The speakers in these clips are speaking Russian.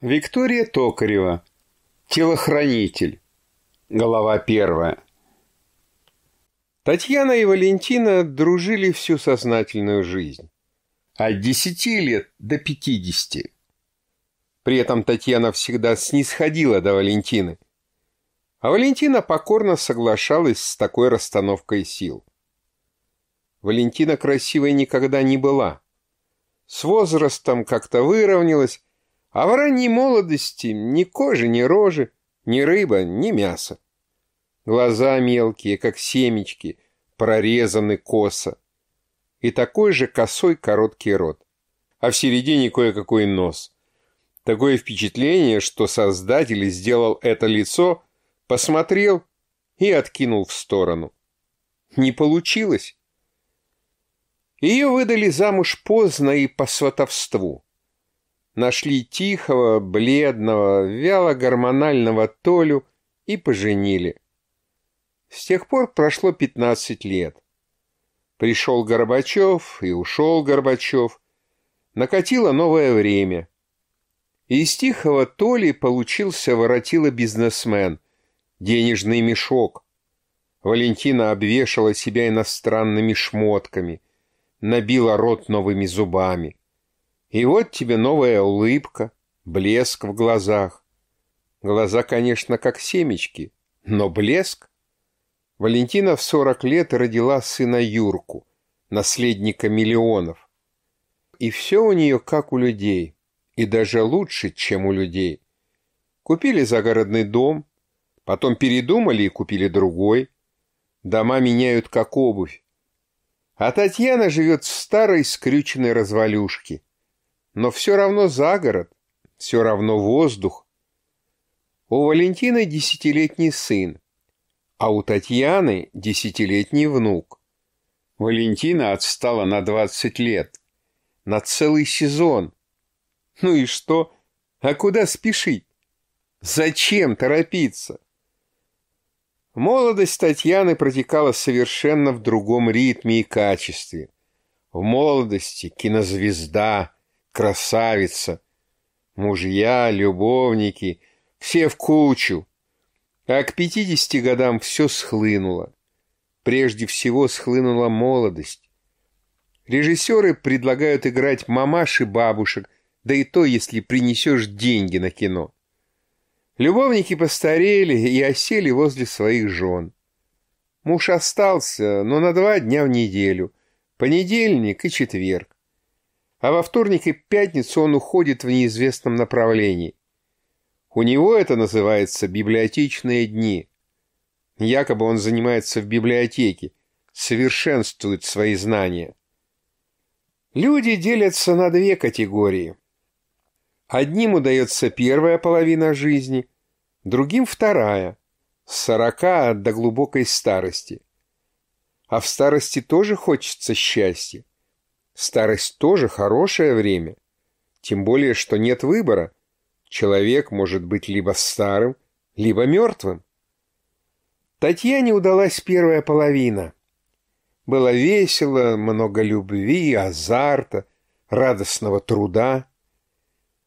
Виктория Токарева. Телохранитель. Глава первая. Татьяна и Валентина дружили всю сознательную жизнь. От десяти лет до пятидесяти. При этом Татьяна всегда снисходила до Валентины. А Валентина покорно соглашалась с такой расстановкой сил. Валентина красивой никогда не была. С возрастом как-то выровнялась, а в ранней молодости ни кожи, ни рожи, ни рыба, ни мясо. Глаза мелкие, как семечки, прорезаны косо. И такой же косой короткий рот. А в середине кое-какой нос. Такое впечатление, что создатель сделал это лицо, посмотрел и откинул в сторону. Не получилось. Ее выдали замуж поздно и по сватовству нашли тихого, бледного, вяло-гормонального Толю и поженили. С тех пор прошло 15 лет. Пришел Горбачев и ушел Горбачев. Накатило новое время. Из тихого Толи получился воротило бизнесмен, денежный мешок. Валентина обвешала себя иностранными шмотками, набила рот новыми зубами. И вот тебе новая улыбка, блеск в глазах. Глаза, конечно, как семечки, но блеск. Валентина в сорок лет родила сына Юрку, наследника миллионов. И все у нее как у людей, и даже лучше, чем у людей. Купили загородный дом, потом передумали и купили другой. Дома меняют как обувь. А Татьяна живет в старой скрюченной развалюшке – но все равно за город, все равно воздух. У Валентины десятилетний сын, а у Татьяны десятилетний внук. Валентина отстала на двадцать лет, на целый сезон. Ну и что? А куда спешить? Зачем торопиться? Молодость Татьяны протекала совершенно в другом ритме и качестве. В молодости кинозвезда, красавица. Мужья, любовники, все в кучу. А к пятидесяти годам все схлынуло. Прежде всего схлынула молодость. Режиссеры предлагают играть мамаш и бабушек, да и то, если принесешь деньги на кино. Любовники постарели и осели возле своих жен. Муж остался, но на два дня в неделю, понедельник и четверг а во вторник и пятницу он уходит в неизвестном направлении. У него это называется библиотечные дни. Якобы он занимается в библиотеке, совершенствует свои знания. Люди делятся на две категории. Одним удается первая половина жизни, другим вторая, с сорока до глубокой старости. А в старости тоже хочется счастья. Старость тоже хорошее время. Тем более, что нет выбора. Человек может быть либо старым, либо мертвым. Татьяне удалась первая половина. Было весело, много любви, азарта, радостного труда.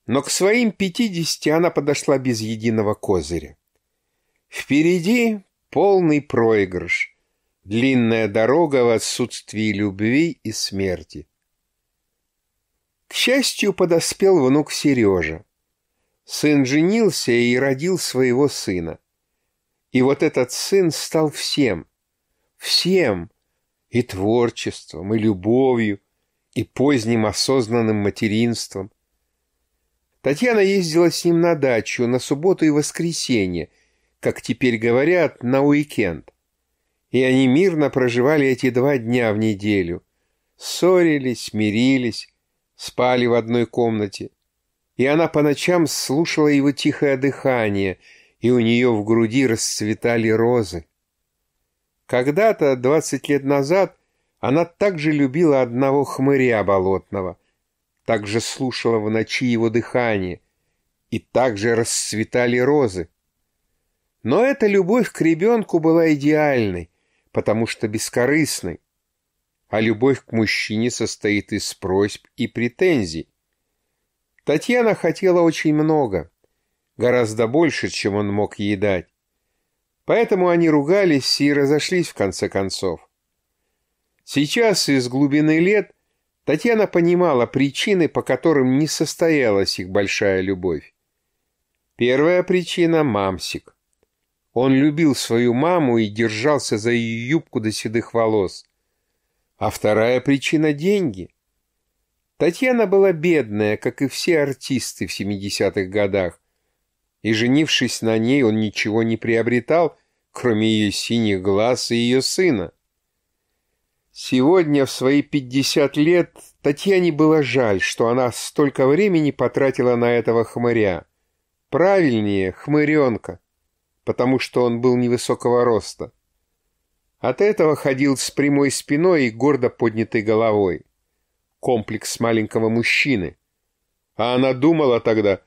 Но к своим пятидесяти она подошла без единого козыря. Впереди полный проигрыш, длинная дорога в отсутствии любви и смерти. К счастью, подоспел внук Сережа. Сын женился и родил своего сына. И вот этот сын стал всем, всем, и творчеством, и любовью, и поздним осознанным материнством. Татьяна ездила с ним на дачу на субботу и воскресенье, как теперь говорят, на уикенд. И они мирно проживали эти два дня в неделю. Ссорились, мирились, спали в одной комнате, и она по ночам слушала его тихое дыхание, и у нее в груди расцветали розы. Когда-то, двадцать лет назад, она также любила одного хмыря болотного, также слушала в ночи его дыхание, и также расцветали розы. Но эта любовь к ребенку была идеальной, потому что бескорыстной, а любовь к мужчине состоит из просьб и претензий. Татьяна хотела очень много, гораздо больше, чем он мог ей дать. Поэтому они ругались и разошлись в конце концов. Сейчас из глубины лет Татьяна понимала причины, по которым не состоялась их большая любовь. Первая причина — мамсик. Он любил свою маму и держался за ее юбку до седых волос. А вторая причина — деньги. Татьяна была бедная, как и все артисты в 70-х годах, и, женившись на ней, он ничего не приобретал, кроме ее синих глаз и ее сына. Сегодня, в свои 50 лет, Татьяне было жаль, что она столько времени потратила на этого хмыря. Правильнее, хмыренка, потому что он был невысокого роста. От этого ходил с прямой спиной и гордо поднятой головой. Комплекс маленького мужчины. А она думала тогда,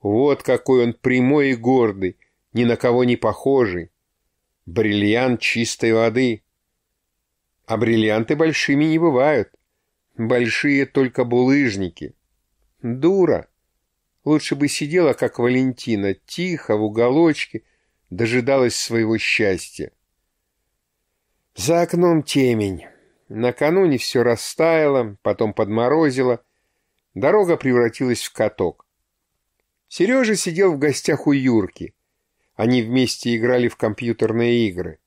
вот какой он прямой и гордый, ни на кого не похожий. Бриллиант чистой воды. А бриллианты большими не бывают. Большие только булыжники. Дура. Лучше бы сидела, как Валентина, тихо, в уголочке, дожидалась своего счастья. За окном темень. Накануне все растаяло, потом подморозило. Дорога превратилась в каток. Сережа сидел в гостях у Юрки. Они вместе играли в компьютерные игры.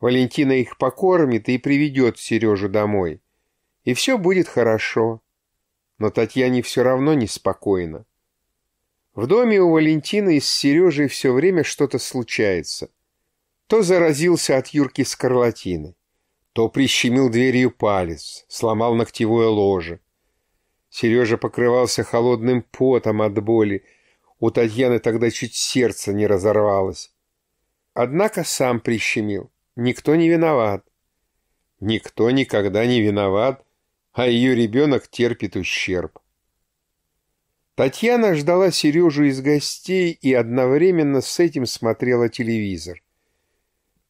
Валентина их покормит и приведет Сережу домой. И все будет хорошо. Но Татьяне все равно неспокойно. В доме у Валентины с Сережей все время что-то случается. То заразился от Юрки скарлатины, то прищемил дверью палец, сломал ногтевое ложе. Сережа покрывался холодным потом от боли, у Татьяны тогда чуть сердце не разорвалось. Однако сам прищемил, никто не виноват. Никто никогда не виноват, а ее ребенок терпит ущерб. Татьяна ждала Сережу из гостей и одновременно с этим смотрела телевизор.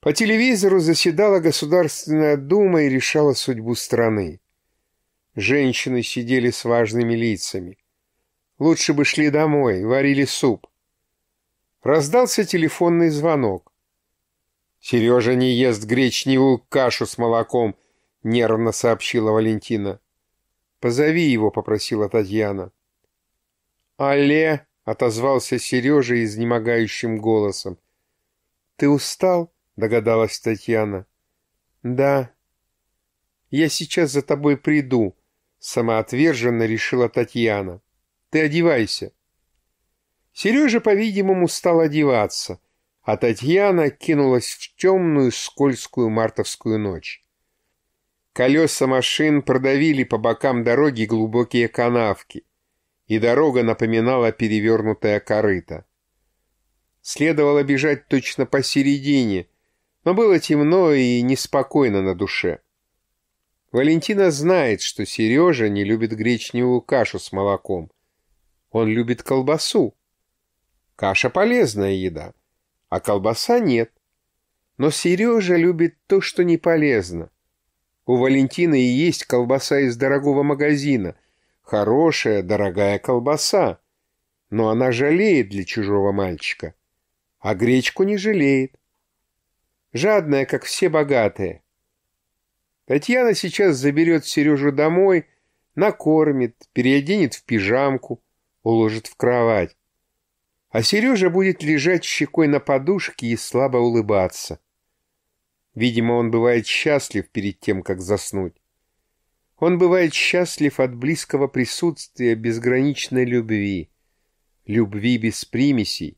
По телевизору заседала Государственная Дума и решала судьбу страны. Женщины сидели с важными лицами. Лучше бы шли домой, варили суп. Раздался телефонный звонок. «Сережа не ест гречневую кашу с молоком», — нервно сообщила Валентина. «Позови его», — попросила Татьяна. «Алле!» — отозвался Сережа изнемогающим голосом. «Ты устал?» — догадалась Татьяна. «Да». «Я сейчас за тобой приду», — самоотверженно решила Татьяна. «Ты одевайся». Сережа, по-видимому, стал одеваться, а Татьяна кинулась в темную скользкую мартовскую ночь. Колеса машин продавили по бокам дороги глубокие канавки и дорога напоминала перевернутая корыто. Следовало бежать точно посередине, но было темно и неспокойно на душе. Валентина знает, что Сережа не любит гречневую кашу с молоком. Он любит колбасу. Каша — полезная еда, а колбаса нет. Но Сережа любит то, что не полезно. У Валентины и есть колбаса из дорогого магазина — Хорошая, дорогая колбаса. Но она жалеет для чужого мальчика. А гречку не жалеет. Жадная, как все богатые. Татьяна сейчас заберет Сережу домой, накормит, переоденет в пижамку, уложит в кровать. А Сережа будет лежать щекой на подушке и слабо улыбаться. Видимо, он бывает счастлив перед тем, как заснуть. Он бывает счастлив от близкого присутствия безграничной любви, любви без примесей.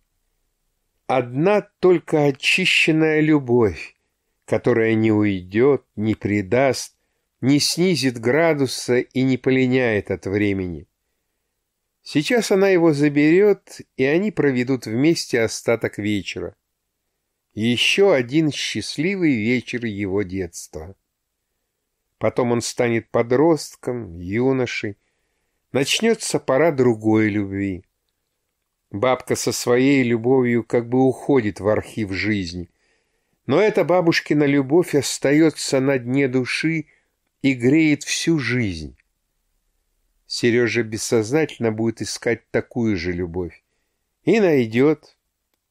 Одна только очищенная любовь, которая не уйдет, не предаст, не снизит градуса и не полиняет от времени. Сейчас она его заберет, и они проведут вместе остаток вечера. Еще один счастливый вечер его детства. Потом он станет подростком, юношей. Начнется пора другой любви. Бабка со своей любовью как бы уходит в архив жизни. Но эта бабушкина любовь остается на дне души и греет всю жизнь. Сережа бессознательно будет искать такую же любовь. И найдет,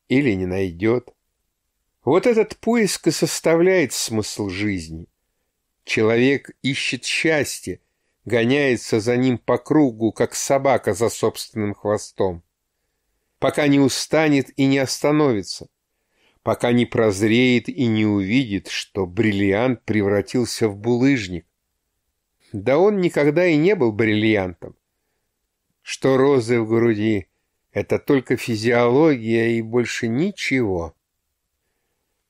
или не найдет. Вот этот поиск и составляет смысл жизни. Человек ищет счастье, гоняется за ним по кругу, как собака за собственным хвостом. Пока не устанет и не остановится. Пока не прозреет и не увидит, что бриллиант превратился в булыжник. Да он никогда и не был бриллиантом. Что розы в груди — это только физиология и больше ничего.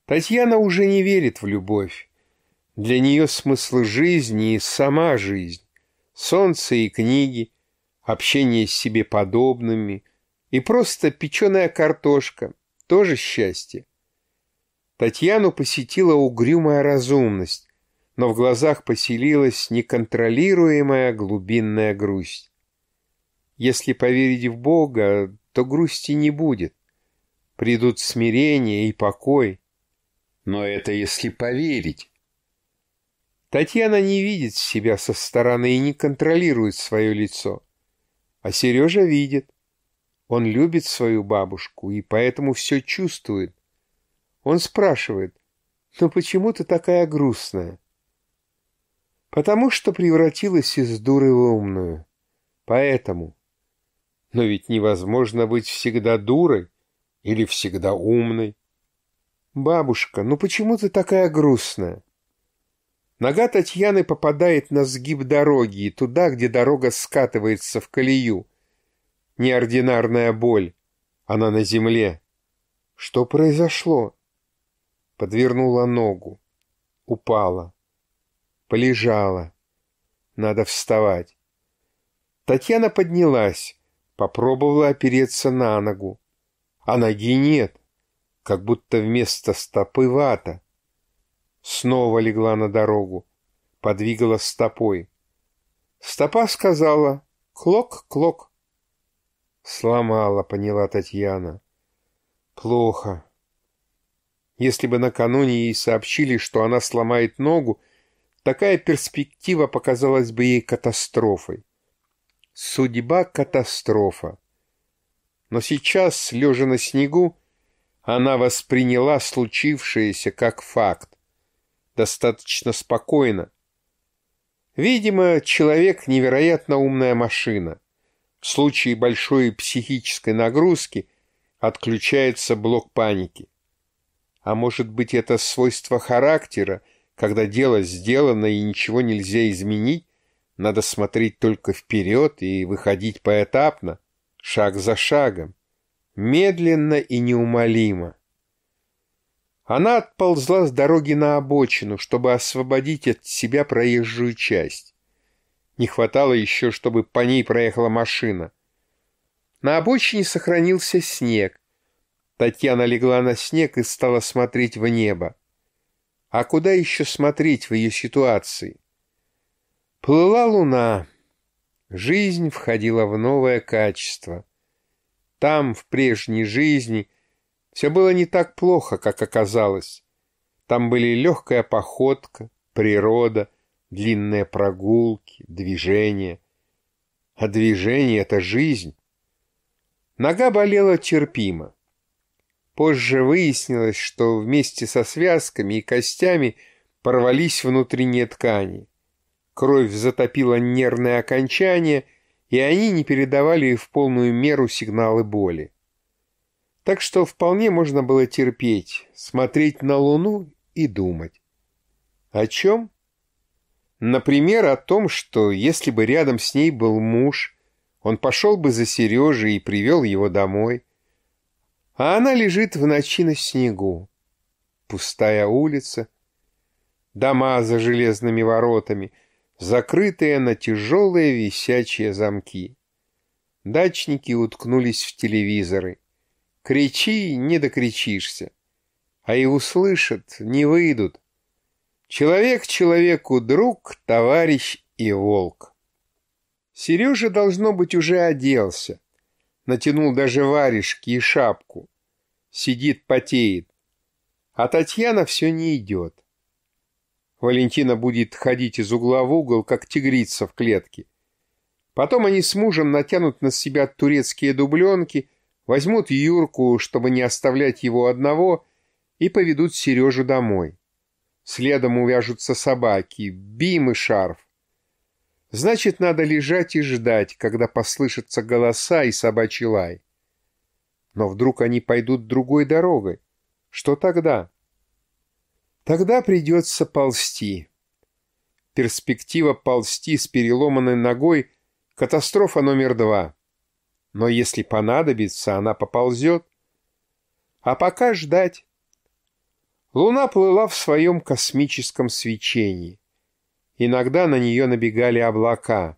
Татьяна уже не верит в любовь. Для нее смысл жизни и сама жизнь. Солнце и книги, общение с себе подобными и просто печеная картошка — тоже счастье. Татьяну посетила угрюмая разумность, но в глазах поселилась неконтролируемая глубинная грусть. Если поверить в Бога, то грусти не будет. Придут смирение и покой. Но это если поверить. Татьяна не видит себя со стороны и не контролирует свое лицо. А Сережа видит. Он любит свою бабушку и поэтому все чувствует. Он спрашивает, «Ну почему ты такая грустная?» Потому что превратилась из дуры в умную. Поэтому. Но ведь невозможно быть всегда дурой или всегда умной. Бабушка, ну почему ты такая грустная? Нога Татьяны попадает на сгиб дороги и туда, где дорога скатывается в колею. Неординарная боль. Она на земле. Что произошло? Подвернула ногу. Упала. Полежала. Надо вставать. Татьяна поднялась, попробовала опереться на ногу. А ноги нет, как будто вместо стопы вата. Снова легла на дорогу, подвигала стопой. Стопа сказала «клок-клок». Сломала, поняла Татьяна. Плохо. Если бы накануне ей сообщили, что она сломает ногу, Такая перспектива показалась бы ей катастрофой. Судьба — катастрофа. Но сейчас, лежа на снегу, она восприняла случившееся как факт. Достаточно спокойно. Видимо, человек — невероятно умная машина. В случае большой психической нагрузки отключается блок паники. А может быть, это свойство характера — когда дело сделано и ничего нельзя изменить, надо смотреть только вперед и выходить поэтапно, шаг за шагом, медленно и неумолимо. Она отползла с дороги на обочину, чтобы освободить от себя проезжую часть. Не хватало еще, чтобы по ней проехала машина. На обочине сохранился снег. Татьяна легла на снег и стала смотреть в небо. А куда еще смотреть в ее ситуации? Плыла луна. Жизнь входила в новое качество. Там, в прежней жизни, все было не так плохо, как оказалось. Там были легкая походка, природа, длинные прогулки, движение. А движение — это жизнь. Нога болела терпимо. Позже выяснилось, что вместе со связками и костями порвались внутренние ткани. Кровь затопила нервные окончания, и они не передавали в полную меру сигналы боли. Так что вполне можно было терпеть, смотреть на Луну и думать. О чем? Например, о том, что если бы рядом с ней был муж, он пошел бы за Сережей и привел его домой, а она лежит в ночи на снегу. Пустая улица, дома за железными воротами, закрытые на тяжелые висячие замки. Дачники уткнулись в телевизоры. Кричи, не докричишься. А и услышат, не выйдут. Человек человеку друг, товарищ и волк. Сережа, должно быть, уже оделся натянул даже варежки и шапку. Сидит, потеет. А Татьяна все не идет. Валентина будет ходить из угла в угол, как тигрица в клетке. Потом они с мужем натянут на себя турецкие дубленки, возьмут Юрку, чтобы не оставлять его одного, и поведут Сережу домой. Следом увяжутся собаки, Бим и Шарф. Значит, надо лежать и ждать, когда послышатся голоса и собачий лай. Но вдруг они пойдут другой дорогой. Что тогда? Тогда придется ползти. Перспектива ползти с переломанной ногой — катастрофа номер два. Но если понадобится, она поползет. А пока ждать. Луна плыла в своем космическом свечении. Иногда на нее набегали облака.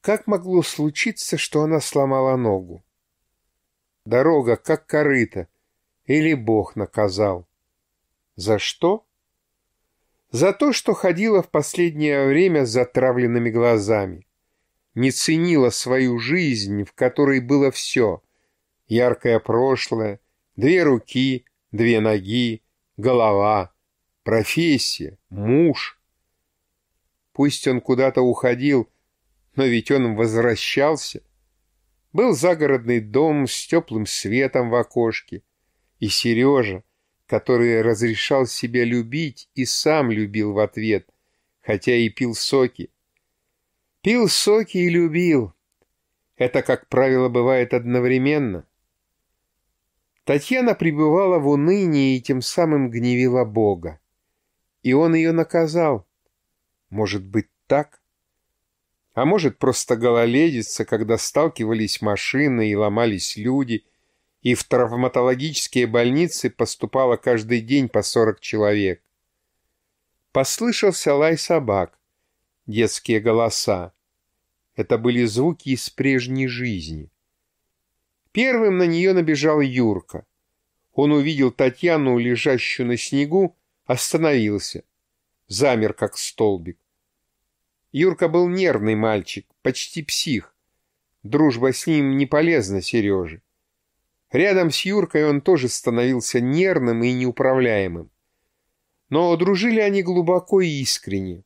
Как могло случиться, что она сломала ногу? Дорога, как корыто, или Бог наказал. За что? За то, что ходила в последнее время с затравленными глазами. Не ценила свою жизнь, в которой было все. Яркое прошлое, две руки, две ноги, голова, профессия, муж. Пусть он куда-то уходил, но ведь он возвращался. Был загородный дом с теплым светом в окошке. И Сережа, который разрешал себя любить и сам любил в ответ, хотя и пил соки. Пил соки и любил. Это, как правило, бывает одновременно. Татьяна пребывала в унынии и тем самым гневила Бога. И он ее наказал. Может быть, так? А может, просто гололедица, когда сталкивались машины и ломались люди — и в травматологические больницы поступало каждый день по 40 человек. Послышался лай собак, детские голоса. Это были звуки из прежней жизни. Первым на нее набежал Юрка. Он увидел Татьяну, лежащую на снегу, остановился. Замер, как столбик. Юрка был нервный мальчик, почти псих. Дружба с ним не полезна Сереже. Рядом с Юркой он тоже становился нервным и неуправляемым. Но дружили они глубоко и искренне.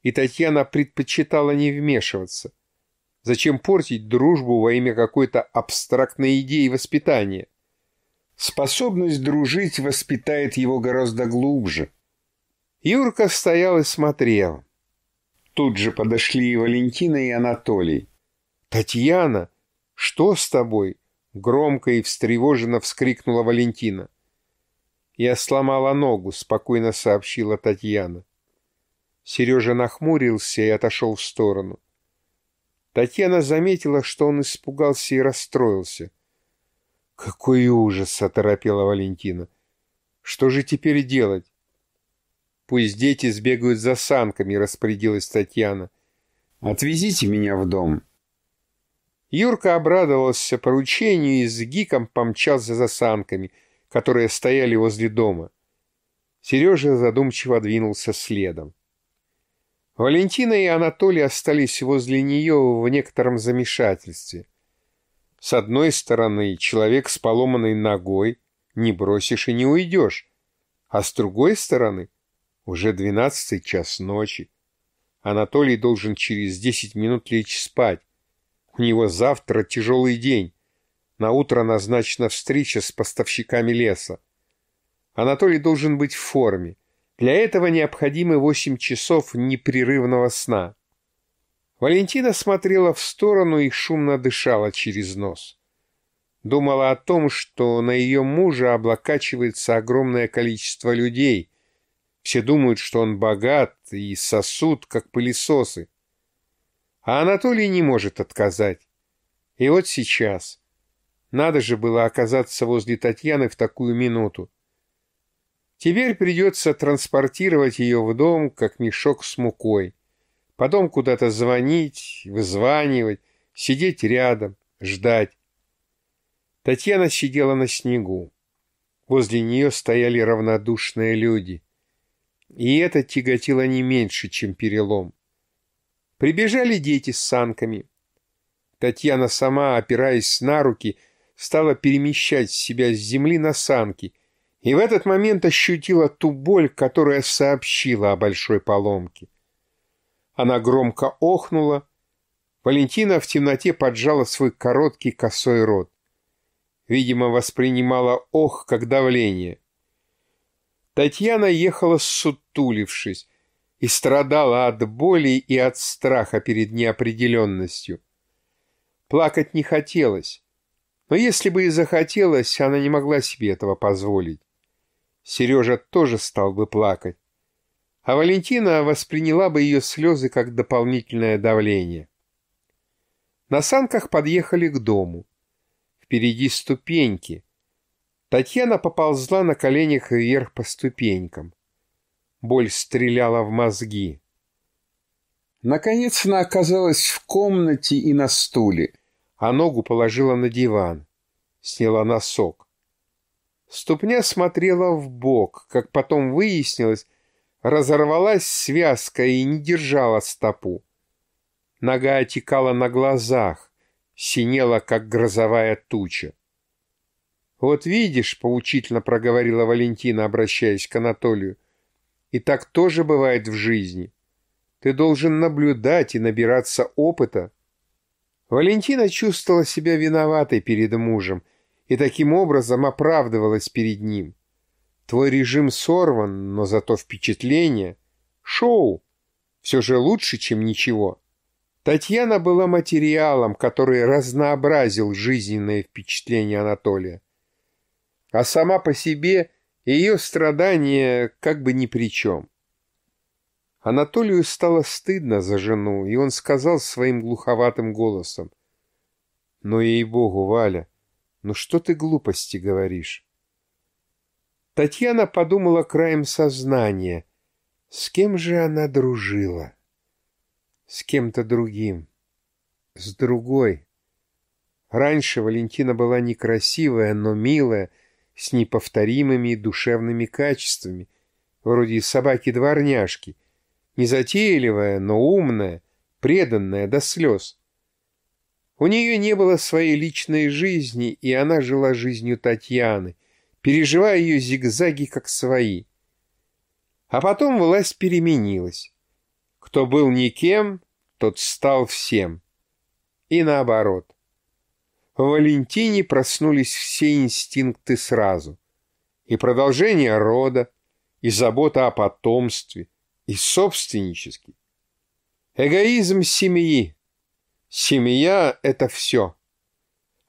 И Татьяна предпочитала не вмешиваться. Зачем портить дружбу во имя какой-то абстрактной идеи воспитания? Способность дружить воспитает его гораздо глубже. Юрка стоял и смотрел. Тут же подошли и Валентина, и Анатолий. «Татьяна, что с тобой?» Громко и встревоженно вскрикнула Валентина. «Я сломала ногу», — спокойно сообщила Татьяна. Сережа нахмурился и отошел в сторону. Татьяна заметила, что он испугался и расстроился. «Какой ужас!» — оторопела Валентина. «Что же теперь делать?» «Пусть дети сбегают за санками», — распорядилась Татьяна. «Отвезите меня в дом». Юрка обрадовался поручению и с гиком помчался за санками, которые стояли возле дома. Сережа задумчиво двинулся следом. Валентина и Анатолий остались возле нее в некотором замешательстве. С одной стороны, человек с поломанной ногой не бросишь и не уйдешь, а с другой стороны, уже двенадцатый час ночи. Анатолий должен через десять минут лечь спать, у него завтра тяжелый день. На утро назначена встреча с поставщиками леса. Анатолий должен быть в форме. Для этого необходимы восемь часов непрерывного сна. Валентина смотрела в сторону и шумно дышала через нос. Думала о том, что на ее мужа облокачивается огромное количество людей. Все думают, что он богат и сосуд, как пылесосы. А Анатолий не может отказать. И вот сейчас. Надо же было оказаться возле Татьяны в такую минуту. Теперь придется транспортировать ее в дом, как мешок с мукой. Потом куда-то звонить, вызванивать, сидеть рядом, ждать. Татьяна сидела на снегу. Возле нее стояли равнодушные люди. И это тяготило не меньше, чем перелом. Прибежали дети с санками. Татьяна сама, опираясь на руки, стала перемещать себя с земли на санки, и в этот момент ощутила ту боль, которая сообщила о большой поломке. Она громко охнула, Валентина в темноте поджала свой короткий косой рот. Видимо, воспринимала ох как давление. Татьяна ехала сутулившись и страдала от боли и от страха перед неопределенностью. Плакать не хотелось, но если бы и захотелось, она не могла себе этого позволить. Сережа тоже стал бы плакать, а Валентина восприняла бы ее слезы как дополнительное давление. На санках подъехали к дому. Впереди ступеньки. Татьяна поползла на коленях вверх по ступенькам. Боль стреляла в мозги. Наконец она оказалась в комнате и на стуле, а ногу положила на диван. Сняла носок. Ступня смотрела в бок, как потом выяснилось, разорвалась связка и не держала стопу. Нога отекала на глазах, синела, как грозовая туча. «Вот видишь», — поучительно проговорила Валентина, обращаясь к Анатолию, «и так тоже бывает в жизни. Ты должен наблюдать и набираться опыта». Валентина чувствовала себя виноватой перед мужем и таким образом оправдывалась перед ним. Твой режим сорван, но зато впечатление. Шоу. Все же лучше, чем ничего. Татьяна была материалом, который разнообразил жизненные впечатления Анатолия. А сама по себе ее страдания как бы ни при чем. Анатолию стало стыдно за жену, и он сказал своим глуховатым голосом. «Ну, ей-богу, Валя, ну что ты глупости говоришь?» Татьяна подумала краем сознания, с кем же она дружила с кем-то другим, с другой. Раньше Валентина была некрасивая, но милая, с неповторимыми душевными качествами, вроде собаки-дворняжки, незатейливая, но умная, преданная до слез. У нее не было своей личной жизни, и она жила жизнью Татьяны, переживая ее зигзаги как свои. А потом власть переменилась. Кто был никем, тот стал всем. И наоборот. В Валентине проснулись все инстинкты сразу. И продолжение рода, и забота о потомстве, и собственнический. Эгоизм семьи. Семья — это все.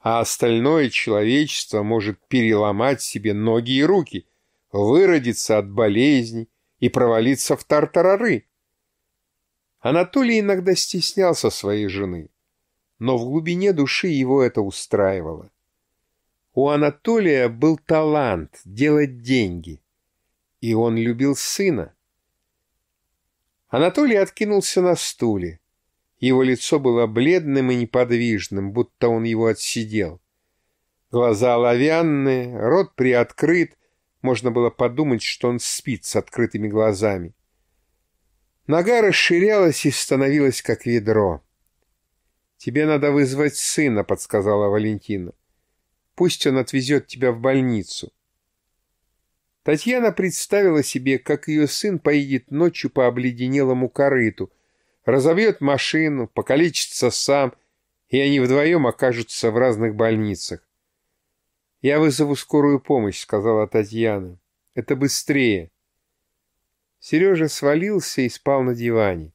А остальное человечество может переломать себе ноги и руки, выродиться от болезней и провалиться в тартарары. Анатолий иногда стеснялся своей жены, но в глубине души его это устраивало. У Анатолия был талант делать деньги, и он любил сына. Анатолий откинулся на стуле. Его лицо было бледным и неподвижным, будто он его отсидел. Глаза оловянные, рот приоткрыт, можно было подумать, что он спит с открытыми глазами. Нога расширялась и становилась как ведро. «Тебе надо вызвать сына», — подсказала Валентина. «Пусть он отвезет тебя в больницу». Татьяна представила себе, как ее сын поедет ночью по обледенелому корыту, разобьет машину, покалечится сам, и они вдвоем окажутся в разных больницах. «Я вызову скорую помощь», — сказала Татьяна. «Это быстрее». Сережа свалился и спал на диване.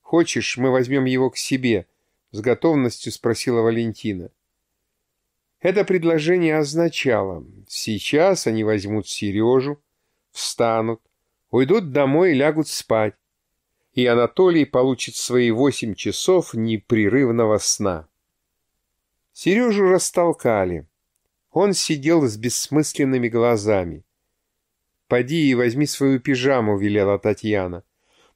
«Хочешь, мы возьмем его к себе?» — с готовностью спросила Валентина. Это предложение означало, сейчас они возьмут Сережу, встанут, уйдут домой и лягут спать, и Анатолий получит свои восемь часов непрерывного сна. Сережу растолкали. Он сидел с бессмысленными глазами. «Поди и возьми свою пижаму», — велела Татьяна.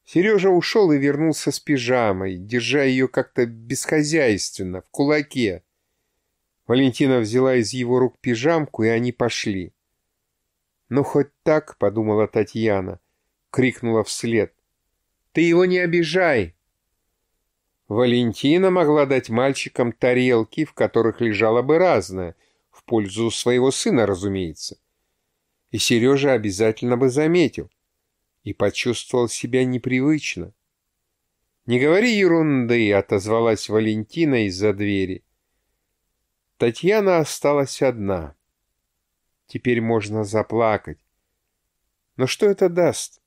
Сережа ушел и вернулся с пижамой, держа ее как-то бесхозяйственно, в кулаке. Валентина взяла из его рук пижамку, и они пошли. «Ну, хоть так», — подумала Татьяна, крикнула вслед. «Ты его не обижай!» Валентина могла дать мальчикам тарелки, в которых лежало бы разное, в пользу своего сына, разумеется и Сережа обязательно бы заметил и почувствовал себя непривычно. «Не говори ерунды», — отозвалась Валентина из-за двери. Татьяна осталась одна. Теперь можно заплакать. Но что это даст?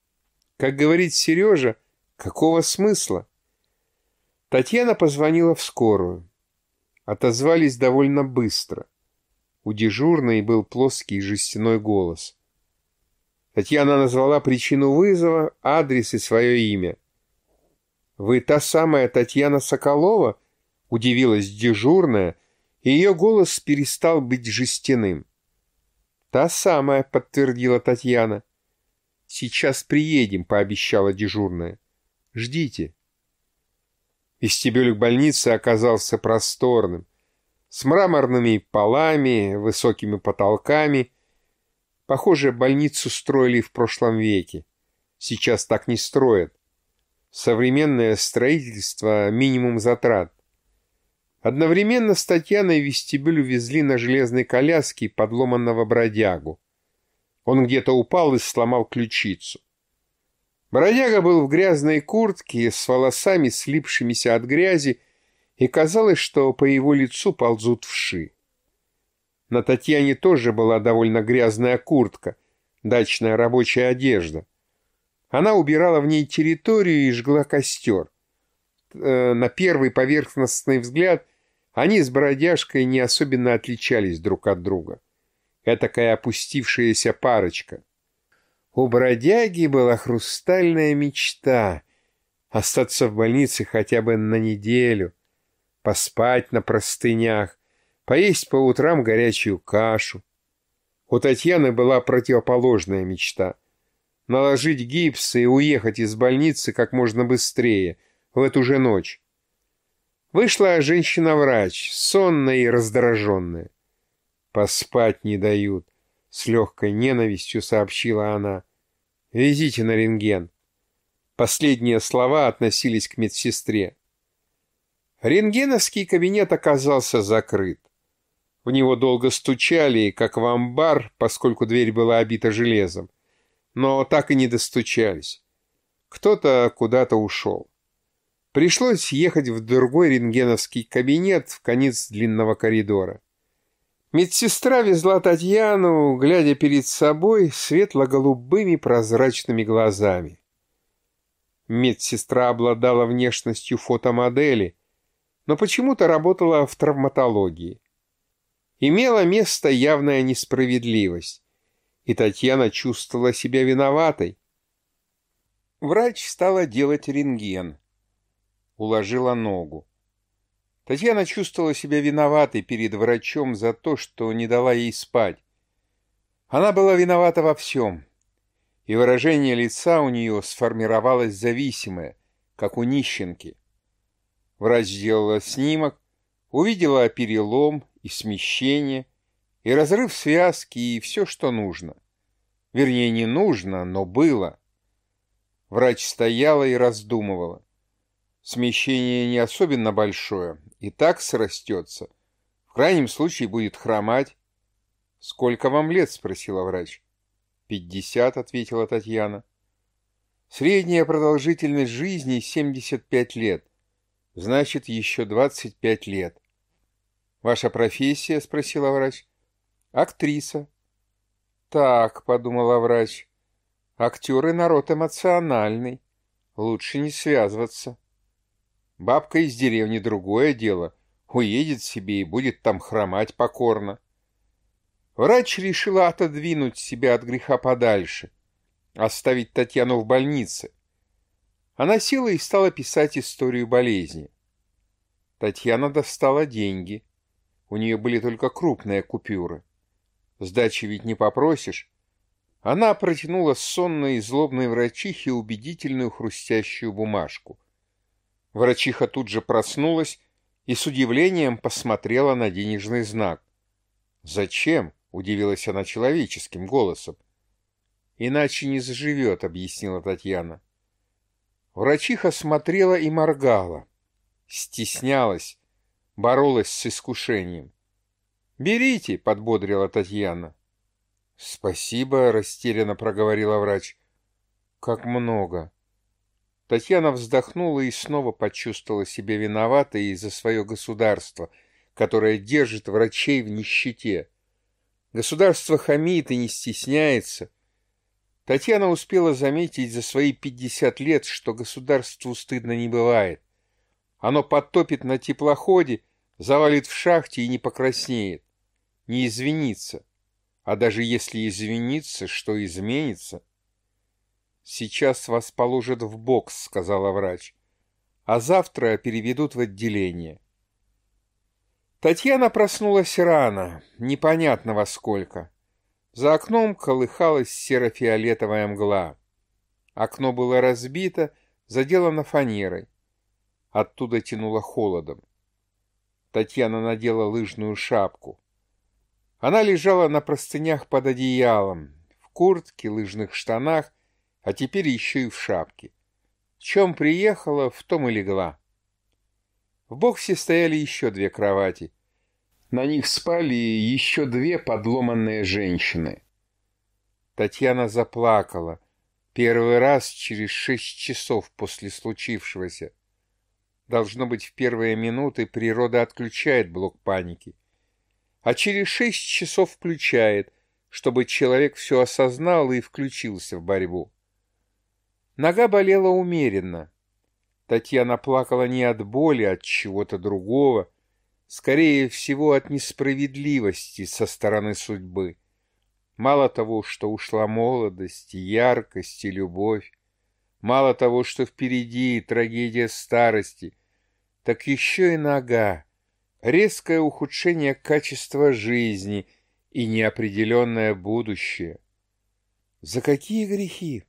Как говорит Сережа, какого смысла? Татьяна позвонила в скорую. Отозвались довольно быстро. У дежурной был плоский жестяной голос. Татьяна назвала причину вызова, адрес и свое имя. «Вы та самая Татьяна Соколова?» — удивилась дежурная, и ее голос перестал быть жестяным. «Та самая», — подтвердила Татьяна. «Сейчас приедем», — пообещала дежурная. «Ждите». Вестибюль больницы оказался просторным, с мраморными полами, высокими потолками. Похоже, больницу строили в прошлом веке. Сейчас так не строят. Современное строительство – минимум затрат. Одновременно с Татьяной вестибюль увезли на железной коляске подломанного бродягу. Он где-то упал и сломал ключицу. Бродяга был в грязной куртке, с волосами слипшимися от грязи, и казалось, что по его лицу ползут вши. На Татьяне тоже была довольно грязная куртка, дачная рабочая одежда. Она убирала в ней территорию и жгла костер. Э, на первый поверхностный взгляд они с бродяжкой не особенно отличались друг от друга. Этакая опустившаяся парочка. У бродяги была хрустальная мечта — остаться в больнице хотя бы на неделю, поспать на простынях, поесть по утрам горячую кашу. У Татьяны была противоположная мечта — наложить гипс и уехать из больницы как можно быстрее, в эту же ночь. Вышла женщина-врач, сонная и раздраженная. «Поспать не дают», — с легкой ненавистью сообщила она. «Везите на рентген». Последние слова относились к медсестре. Рентгеновский кабинет оказался закрыт. В него долго стучали, как в амбар, поскольку дверь была обита железом, но так и не достучались. Кто-то куда-то ушел. Пришлось ехать в другой рентгеновский кабинет в конец длинного коридора. Медсестра везла Татьяну, глядя перед собой светло-голубыми прозрачными глазами. Медсестра обладала внешностью фотомодели, но почему-то работала в травматологии. Имела место явная несправедливость, и Татьяна чувствовала себя виноватой. Врач стала делать рентген уложила ногу. Татьяна чувствовала себя виноватой перед врачом за то, что не дала ей спать. Она была виновата во всем, и выражение лица у нее сформировалось зависимое, как у нищенки. Врач сделала снимок, увидела перелом и смещение, и разрыв связки, и все, что нужно. Вернее, не нужно, но было. Врач стояла и раздумывала. Смещение не особенно большое, и так срастется. В крайнем случае будет хромать. — Сколько вам лет? — спросила врач. — Пятьдесят, — ответила Татьяна. — Средняя продолжительность жизни — семьдесят пять лет. Значит, еще двадцать пять лет. — Ваша профессия? — спросила врач. — Актриса. — Так, — подумала врач, — актеры народ эмоциональный. Лучше не связываться. — Бабка из деревни другое дело. Уедет себе и будет там хромать покорно. Врач решила отодвинуть себя от греха подальше, оставить Татьяну в больнице. Она села и стала писать историю болезни. Татьяна достала деньги. У нее были только крупные купюры. Сдачи ведь не попросишь. Она протянула сонной и злобной врачихе убедительную хрустящую бумажку — Врачиха тут же проснулась и с удивлением посмотрела на денежный знак. «Зачем?» — удивилась она человеческим голосом. «Иначе не заживет», — объяснила Татьяна. Врачиха смотрела и моргала, стеснялась, боролась с искушением. «Берите», — подбодрила Татьяна. «Спасибо», — растерянно проговорила врач. «Как много». Татьяна вздохнула и снова почувствовала себя виноватой из-за свое государство, которое держит врачей в нищете. Государство хамит и не стесняется. Татьяна успела заметить за свои пятьдесят лет, что государству стыдно не бывает. Оно потопит на теплоходе, завалит в шахте и не покраснеет, не извинится. А даже если извинится, что изменится? «Сейчас вас положат в бокс», — сказала врач. «А завтра переведут в отделение». Татьяна проснулась рано, непонятно во сколько. За окном колыхалась серо-фиолетовая мгла. Окно было разбито, заделано фанерой. Оттуда тянуло холодом. Татьяна надела лыжную шапку. Она лежала на простынях под одеялом, в куртке, лыжных штанах, а теперь еще и в шапке. В чем приехала, в том и легла. В боксе стояли еще две кровати. На них спали еще две подломанные женщины. Татьяна заплакала. Первый раз через шесть часов после случившегося. Должно быть, в первые минуты природа отключает блок паники. А через шесть часов включает, чтобы человек все осознал и включился в борьбу. Нога болела умеренно. Татьяна плакала не от боли, а от чего-то другого, скорее всего, от несправедливости со стороны судьбы. Мало того, что ушла молодость, яркость и любовь, мало того, что впереди трагедия старости, так еще и нога, резкое ухудшение качества жизни и неопределенное будущее. За какие грехи?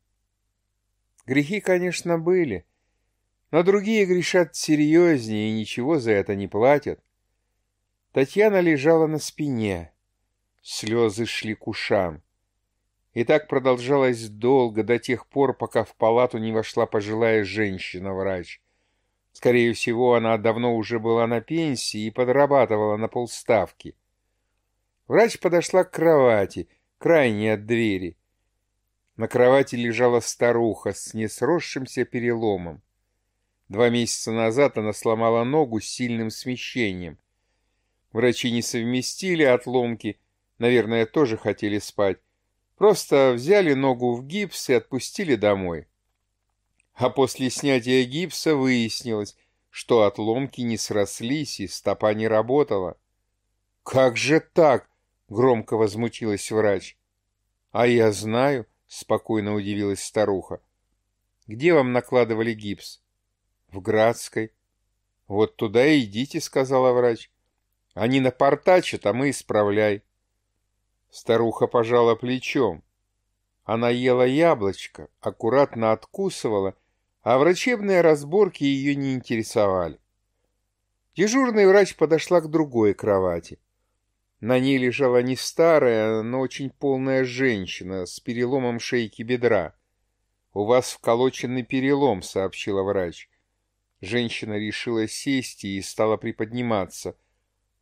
Грехи, конечно, были, но другие грешат серьезнее и ничего за это не платят. Татьяна лежала на спине. Слезы шли к ушам. И так продолжалось долго, до тех пор, пока в палату не вошла пожилая женщина-врач. Скорее всего, она давно уже была на пенсии и подрабатывала на полставки. Врач подошла к кровати, крайней от двери. На кровати лежала старуха с несросшимся переломом. Два месяца назад она сломала ногу с сильным смещением. Врачи не совместили отломки, наверное, тоже хотели спать. Просто взяли ногу в гипс и отпустили домой. А после снятия гипса выяснилось, что отломки не срослись и стопа не работала. «Как же так?» — громко возмутилась врач. «А я знаю», — спокойно удивилась старуха. «Где вам накладывали гипс?» «В Градской». «Вот туда и идите», — сказала врач. «Они напортачат, а мы исправляй». Старуха пожала плечом. Она ела яблочко, аккуратно откусывала, а врачебные разборки ее не интересовали. Дежурный врач подошла к другой кровати. На ней лежала не старая, но очень полная женщина с переломом шейки бедра. «У вас вколоченный перелом», — сообщила врач. Женщина решила сесть и стала приподниматься.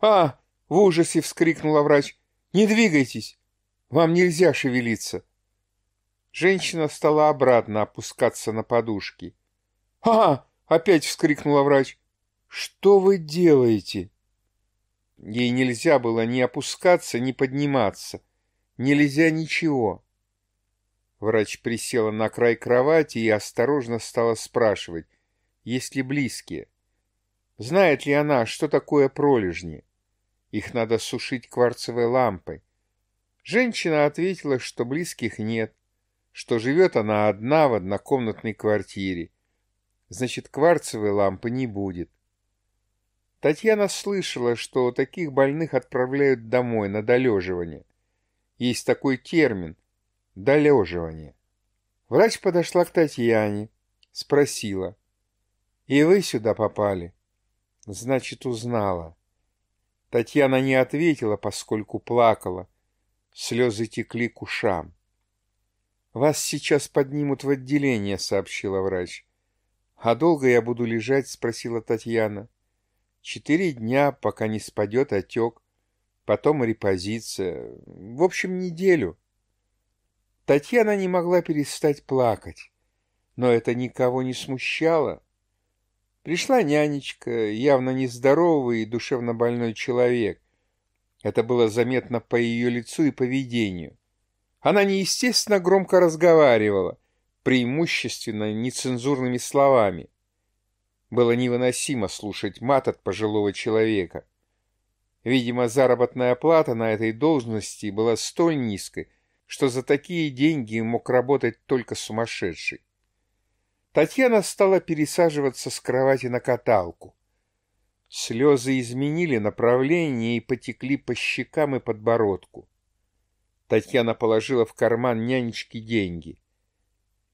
«А!» — в ужасе вскрикнула врач. «Не двигайтесь! Вам нельзя шевелиться!» Женщина стала обратно опускаться на подушки. «А!» — опять вскрикнула врач. «Что вы делаете?» Ей нельзя было ни опускаться, ни подниматься. Нельзя ничего. Врач присела на край кровати и осторожно стала спрашивать, есть ли близкие. Знает ли она, что такое пролежни? Их надо сушить кварцевой лампой. Женщина ответила, что близких нет, что живет она одна в однокомнатной квартире. Значит, кварцевой лампы не будет. Татьяна слышала, что таких больных отправляют домой на долеживание. Есть такой термин – долеживание. Врач подошла к Татьяне, спросила. «И вы сюда попали?» Значит, узнала. Татьяна не ответила, поскольку плакала. Слезы текли к ушам. «Вас сейчас поднимут в отделение», — сообщила врач. «А долго я буду лежать?» — спросила Татьяна. Четыре дня, пока не спадет отек, потом репозиция, в общем, неделю. Татьяна не могла перестать плакать. Но это никого не смущало. Пришла нянечка, явно нездоровый и душевно больной человек. Это было заметно по ее лицу и поведению. Она неестественно громко разговаривала, преимущественно нецензурными словами. Было невыносимо слушать мат от пожилого человека. Видимо, заработная плата на этой должности была столь низкой, что за такие деньги мог работать только сумасшедший. Татьяна стала пересаживаться с кровати на каталку. Слезы изменили направление и потекли по щекам и подбородку. Татьяна положила в карман нянечки деньги.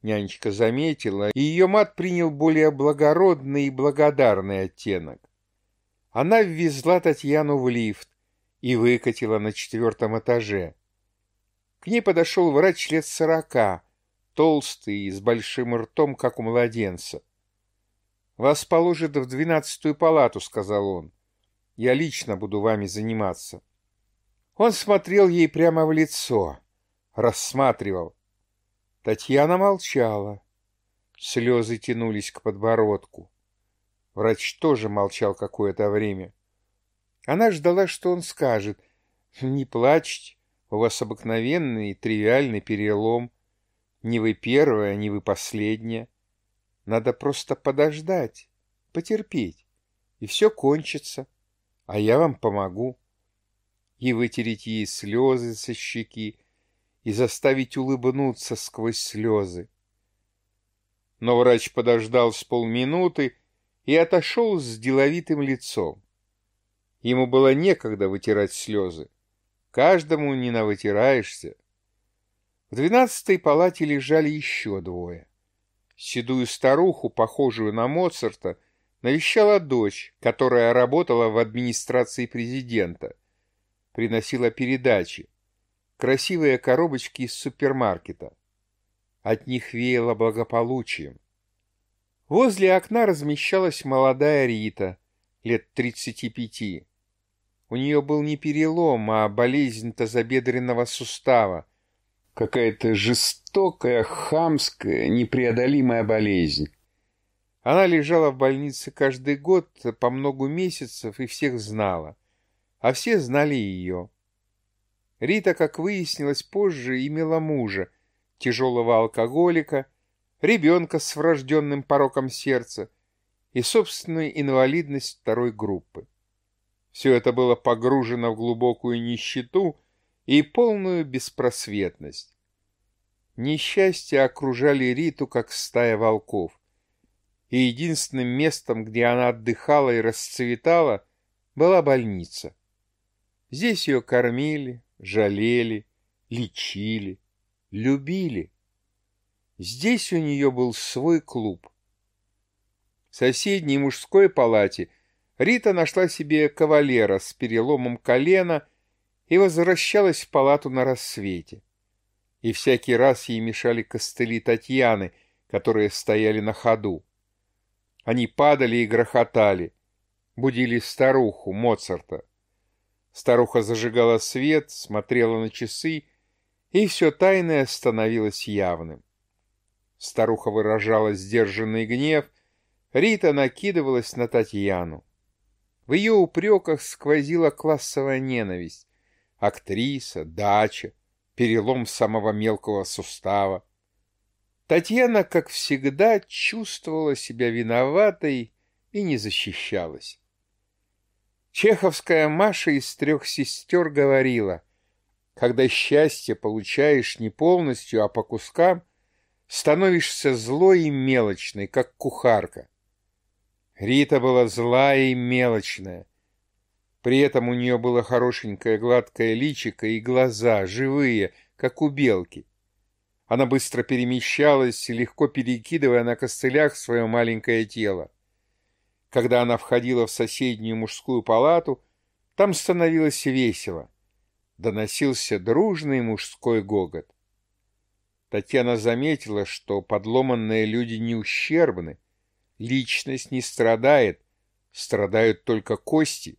Нянечка заметила, и ее мат принял более благородный и благодарный оттенок. Она ввезла Татьяну в лифт и выкатила на четвертом этаже. К ней подошел врач лет сорока, толстый и с большим ртом, как у младенца. «Вас положат в двенадцатую палату», — сказал он. «Я лично буду вами заниматься». Он смотрел ей прямо в лицо, рассматривал. Татьяна молчала. Слезы тянулись к подбородку. Врач тоже молчал какое-то время. Она ждала, что он скажет. «Не плачьте, у вас обыкновенный тривиальный перелом. Не вы первая, не вы последняя. Надо просто подождать, потерпеть, и все кончится, а я вам помогу». И вытереть ей слезы со щеки, и заставить улыбнуться сквозь слезы. Но врач подождал с полминуты и отошел с деловитым лицом. Ему было некогда вытирать слезы. Каждому не навытираешься. В двенадцатой палате лежали еще двое. Седую старуху, похожую на Моцарта, навещала дочь, которая работала в администрации президента. Приносила передачи, красивые коробочки из супермаркета. От них веяло благополучием. Возле окна размещалась молодая Рита, лет тридцати пяти. У нее был не перелом, а болезнь тазобедренного сустава. Какая-то жестокая, хамская, непреодолимая болезнь. Она лежала в больнице каждый год по много месяцев и всех знала. А все знали ее. Рита, как выяснилось позже, имела мужа, тяжелого алкоголика, ребенка с врожденным пороком сердца и собственную инвалидность второй группы. Все это было погружено в глубокую нищету и полную беспросветность. Несчастья окружали Риту, как стая волков, и единственным местом, где она отдыхала и расцветала, была больница. Здесь ее кормили, жалели, лечили, любили. Здесь у нее был свой клуб. В соседней мужской палате Рита нашла себе кавалера с переломом колена и возвращалась в палату на рассвете. И всякий раз ей мешали костыли Татьяны, которые стояли на ходу. Они падали и грохотали, будили старуху Моцарта. Старуха зажигала свет, смотрела на часы, и все тайное становилось явным. Старуха выражала сдержанный гнев, Рита накидывалась на Татьяну. В ее упреках сквозила классовая ненависть. Актриса, дача, перелом самого мелкого сустава. Татьяна, как всегда, чувствовала себя виноватой и не защищалась. Чеховская Маша из трех сестер говорила, когда счастье получаешь не полностью, а по кускам, становишься злой и мелочной, как кухарка. Рита была злая и мелочная. При этом у нее было хорошенькое гладкое личико и глаза, живые, как у белки. Она быстро перемещалась, легко перекидывая на костылях свое маленькое тело. Когда она входила в соседнюю мужскую палату, там становилось весело. Доносился дружный мужской гогот. Татьяна заметила, что подломанные люди не ущербны, личность не страдает, страдают только кости.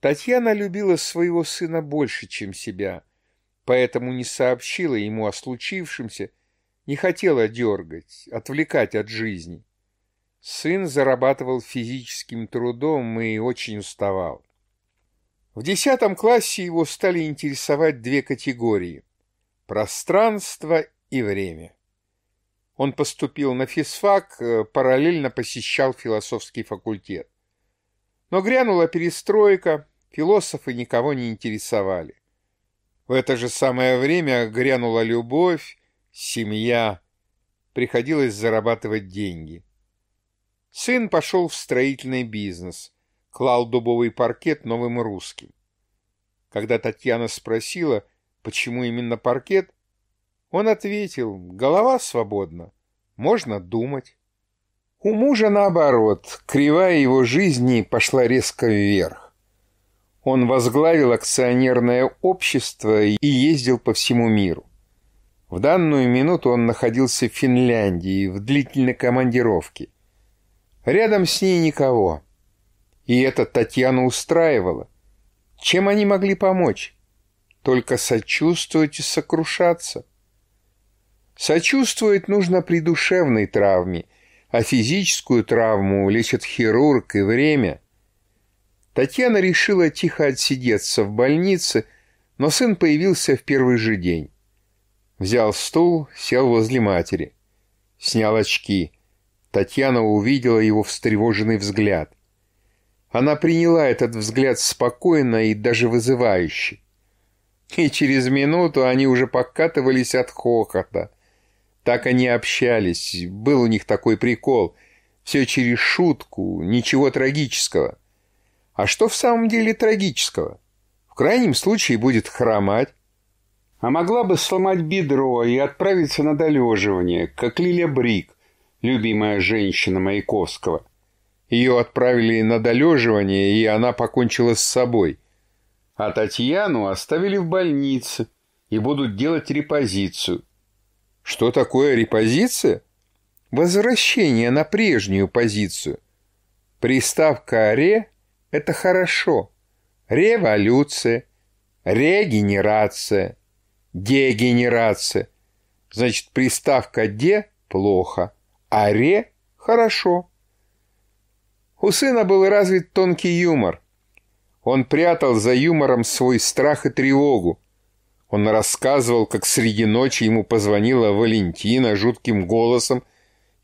Татьяна любила своего сына больше, чем себя, поэтому не сообщила ему о случившемся не хотела дергать, отвлекать от жизни. Сын зарабатывал физическим трудом и очень уставал. В десятом классе его стали интересовать две категории – пространство и время. Он поступил на физфак, э, параллельно посещал философский факультет. Но грянула перестройка, философы никого не интересовали. В это же самое время грянула любовь, семья. Приходилось зарабатывать деньги. Сын пошел в строительный бизнес, клал дубовый паркет новым русским. Когда Татьяна спросила, почему именно паркет, он ответил, голова свободна, можно думать. У мужа наоборот, кривая его жизни пошла резко вверх. Он возглавил акционерное общество и ездил по всему миру. В данную минуту он находился в Финляндии в длительной командировке. Рядом с ней никого. И это Татьяну устраивало. Чем они могли помочь? Только сочувствовать и сокрушаться. Сочувствовать нужно при душевной травме, а физическую травму лечит хирург и время. Татьяна решила тихо отсидеться в больнице, но сын появился в первый же день. Взял стул, сел возле матери. Снял очки. Татьяна увидела его встревоженный взгляд. Она приняла этот взгляд спокойно и даже вызывающе. И через минуту они уже покатывались от хохота. Так они общались, был у них такой прикол. Все через шутку, ничего трагического. А что в самом деле трагического? В крайнем случае будет хромать. А могла бы сломать бедро и отправиться на долеживание, как Лиля Брик, любимая женщина Маяковского. Ее отправили на долеживание, и она покончила с собой. А Татьяну оставили в больнице и будут делать репозицию. Что такое репозиция? Возвращение на прежнюю позицию. Приставка «ре» — это хорошо. Революция, регенерация, дегенерация. Значит, приставка «де» — плохо, а «ре» — хорошо. У сына был развит тонкий юмор. Он прятал за юмором свой страх и тревогу. Он рассказывал, как среди ночи ему позвонила Валентина жутким голосом,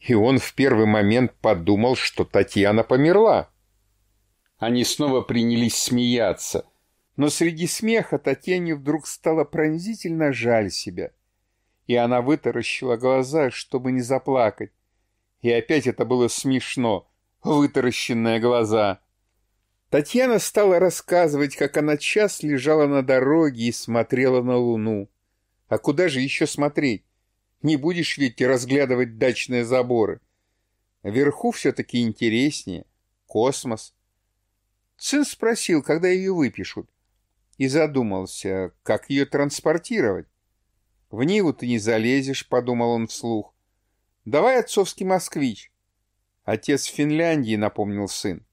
и он в первый момент подумал, что Татьяна померла. Они снова принялись смеяться, но среди смеха Татьяне вдруг стало пронзительно жаль себя, и она вытаращила глаза, чтобы не заплакать. И опять это было смешно — вытаращенные глаза. Татьяна стала рассказывать, как она час лежала на дороге и смотрела на луну. А куда же еще смотреть? Не будешь ведь разглядывать дачные заборы. Вверху все-таки интереснее. Космос. Сын спросил, когда ее выпишут. И задумался, как ее транспортировать. В Ниву ты не залезешь, подумал он вслух. Давай отцовский москвич. Отец в Финляндии, напомнил сын.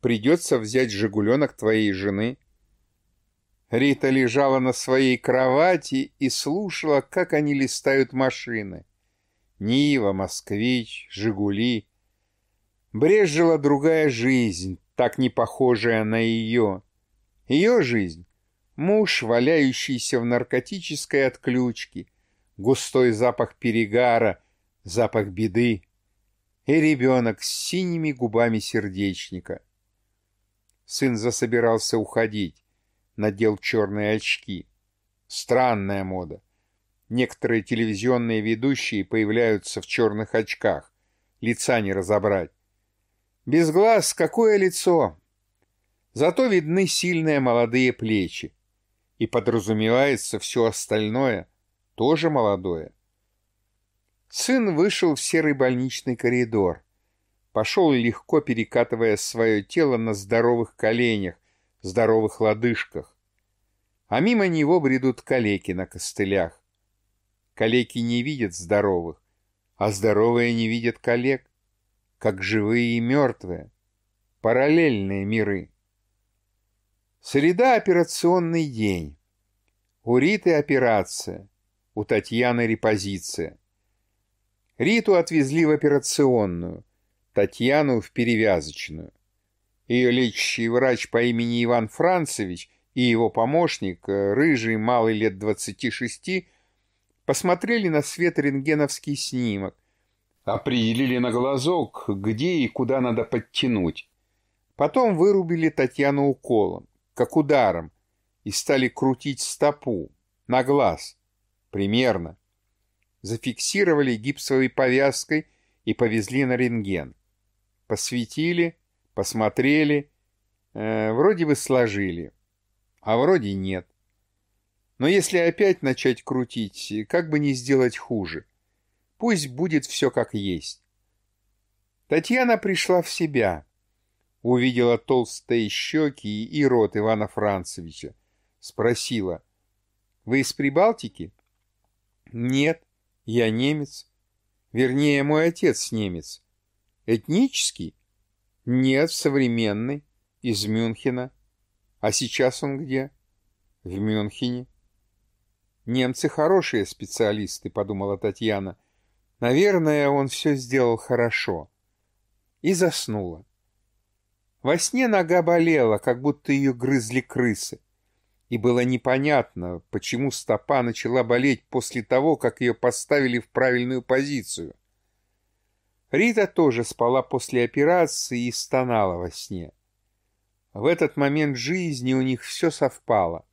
Придется взять жигуленок твоей жены. Рита лежала на своей кровати и слушала, как они листают машины. Нива, Москвич, Жигули. Брежила другая жизнь, так не похожая на ее. Ее жизнь — муж, валяющийся в наркотической отключке, густой запах перегара, запах беды и ребенок с синими губами сердечника. Сын засобирался уходить, надел черные очки. Странная мода. Некоторые телевизионные ведущие появляются в черных очках. Лица не разобрать. Без глаз какое лицо? Зато видны сильные молодые плечи. И подразумевается все остальное, тоже молодое. Сын вышел в серый больничный коридор. Пошел легко перекатывая свое тело на здоровых коленях, здоровых лодыжках. А мимо него бредут калеки на костылях. Калеки не видят здоровых, а здоровые не видят коллег, как живые и мертвые, параллельные миры. Среда — операционный день. У Риты операция, у Татьяны репозиция — Риту отвезли в операционную, Татьяну в перевязочную. Ее лечащий врач по имени Иван Францевич и его помощник, э, рыжий, малый лет 26, посмотрели на свет рентгеновский снимок, определили на глазок, где и куда надо подтянуть. Потом вырубили Татьяну уколом, как ударом, и стали крутить стопу, на глаз, примерно зафиксировали гипсовой повязкой и повезли на рентген. Посветили, посмотрели, э, вроде бы сложили, а вроде нет. Но если опять начать крутить, как бы не сделать хуже? Пусть будет все как есть. Татьяна пришла в себя, увидела толстые щеки и рот Ивана Францевича, спросила, «Вы из Прибалтики?» «Нет», я немец. Вернее, мой отец немец. Этнический? Нет, современный. Из Мюнхена. А сейчас он где? В Мюнхене. Немцы хорошие специалисты, подумала Татьяна. Наверное, он все сделал хорошо. И заснула. Во сне нога болела, как будто ее грызли крысы и было непонятно, почему стопа начала болеть после того, как ее поставили в правильную позицию. Рита тоже спала после операции и стонала во сне. В этот момент жизни у них все совпало.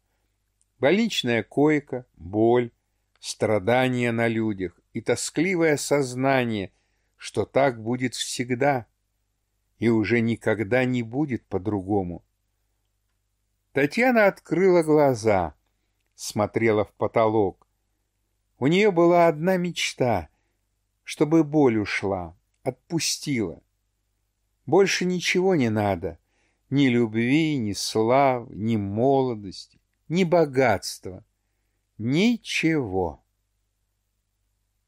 Больничная койка, боль, страдания на людях и тоскливое сознание, что так будет всегда и уже никогда не будет по-другому. Татьяна открыла глаза, смотрела в потолок. У нее была одна мечта, чтобы боль ушла, отпустила. Больше ничего не надо, ни любви, ни славы, ни молодости, ни богатства. Ничего.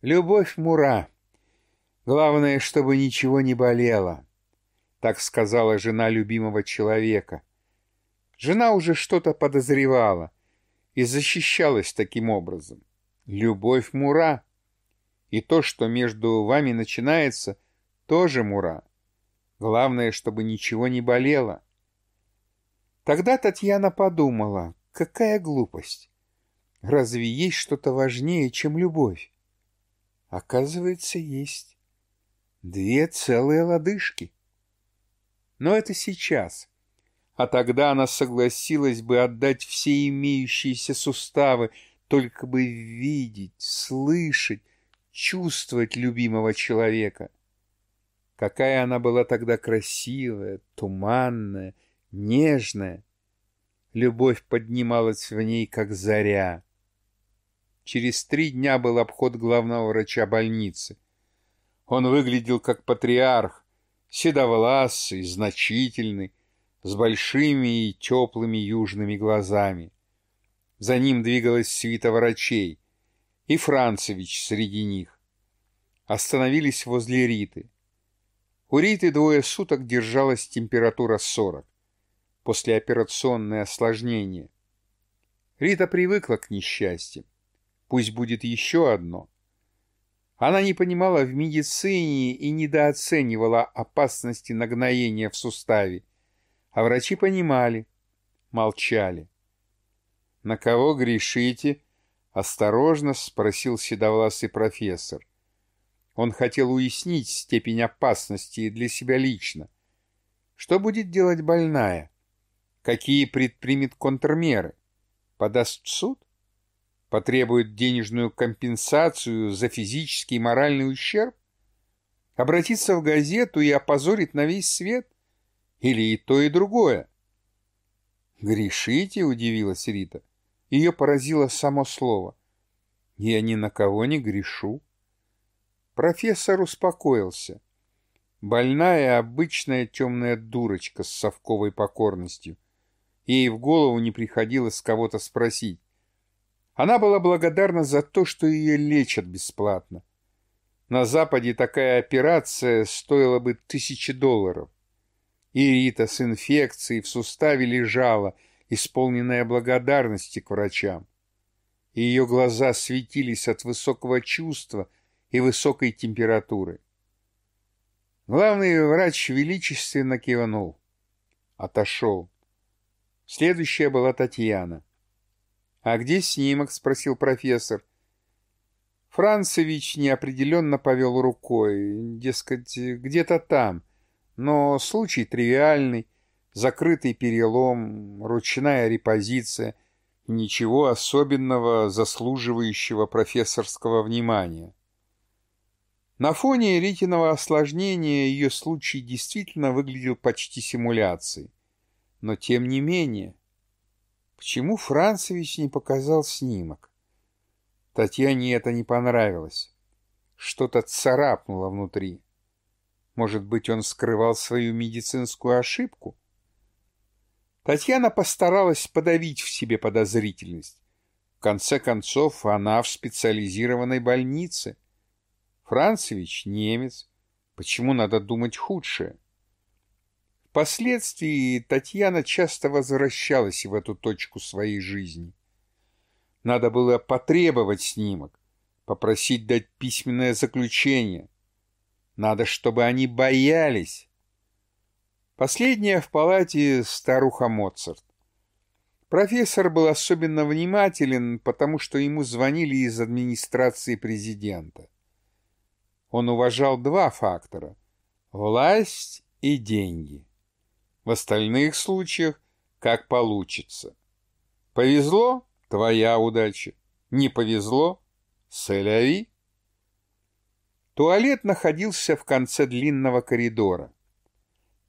Любовь Мура. Главное, чтобы ничего не болело. Так сказала жена любимого человека. Жена уже что-то подозревала и защищалась таким образом. Любовь Мура. И то, что между вами начинается, тоже Мура. Главное, чтобы ничего не болело. Тогда Татьяна подумала, какая глупость. Разве есть что-то важнее, чем любовь? Оказывается, есть. Две целые лодыжки. Но это сейчас а тогда она согласилась бы отдать все имеющиеся суставы, только бы видеть, слышать, чувствовать любимого человека. Какая она была тогда красивая, туманная, нежная. Любовь поднималась в ней, как заря. Через три дня был обход главного врача больницы. Он выглядел как патриарх, седовласый, значительный, с большими и теплыми южными глазами. За ним двигалась свита врачей, и Францевич среди них. Остановились возле Риты. У Риты двое суток держалась температура 40, послеоперационное осложнение. Рита привыкла к несчастьям. Пусть будет еще одно. Она не понимала в медицине и недооценивала опасности нагноения в суставе, а врачи понимали, молчали. «На кого грешите?» — осторожно спросил седовласый профессор. Он хотел уяснить степень опасности для себя лично. Что будет делать больная? Какие предпримет контрмеры? Подаст в суд? Потребует денежную компенсацию за физический и моральный ущерб? Обратиться в газету и опозорить на весь свет? Или и то, и другое? «Грешите?» — удивилась Рита. Ее поразило само слово. «Я ни на кого не грешу». Профессор успокоился. Больная, обычная темная дурочка с совковой покорностью. Ей в голову не приходилось кого-то спросить. Она была благодарна за то, что ее лечат бесплатно. На Западе такая операция стоила бы тысячи долларов. И Рита с инфекцией в суставе лежала, исполненная благодарности к врачам. Ее глаза светились от высокого чувства и высокой температуры. Главный врач величественно кивнул. Отошел. Следующая была Татьяна. «А где снимок?» — спросил профессор. Францевич неопределенно повел рукой, дескать, где-то там, но случай тривиальный, закрытый перелом, ручная репозиция, ничего особенного, заслуживающего профессорского внимания. На фоне Ритиного осложнения ее случай действительно выглядел почти симуляцией. Но тем не менее, почему Францевич не показал снимок? Татьяне это не понравилось. Что-то царапнуло внутри. Может быть, он скрывал свою медицинскую ошибку? Татьяна постаралась подавить в себе подозрительность. В конце концов, она в специализированной больнице. Францевич — немец. Почему надо думать худшее? Впоследствии Татьяна часто возвращалась в эту точку своей жизни. Надо было потребовать снимок, попросить дать письменное заключение. Надо, чтобы они боялись. Последняя в палате старуха Моцарт. Профессор был особенно внимателен, потому что ему звонили из администрации президента. Он уважал два фактора – власть и деньги. В остальных случаях – как получится. Повезло Твоя удача. Не повезло? Соляви. Туалет находился в конце длинного коридора.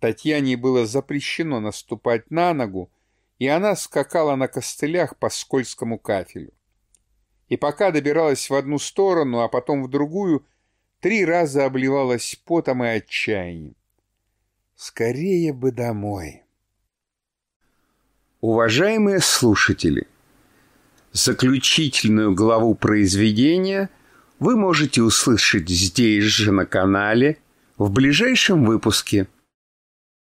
Татьяне было запрещено наступать на ногу, и она скакала на костылях по скользкому кафелю. И пока добиралась в одну сторону, а потом в другую, три раза обливалась потом и отчаянием. Скорее бы домой. Уважаемые слушатели! Заключительную главу произведения вы можете услышать здесь же на канале в ближайшем выпуске –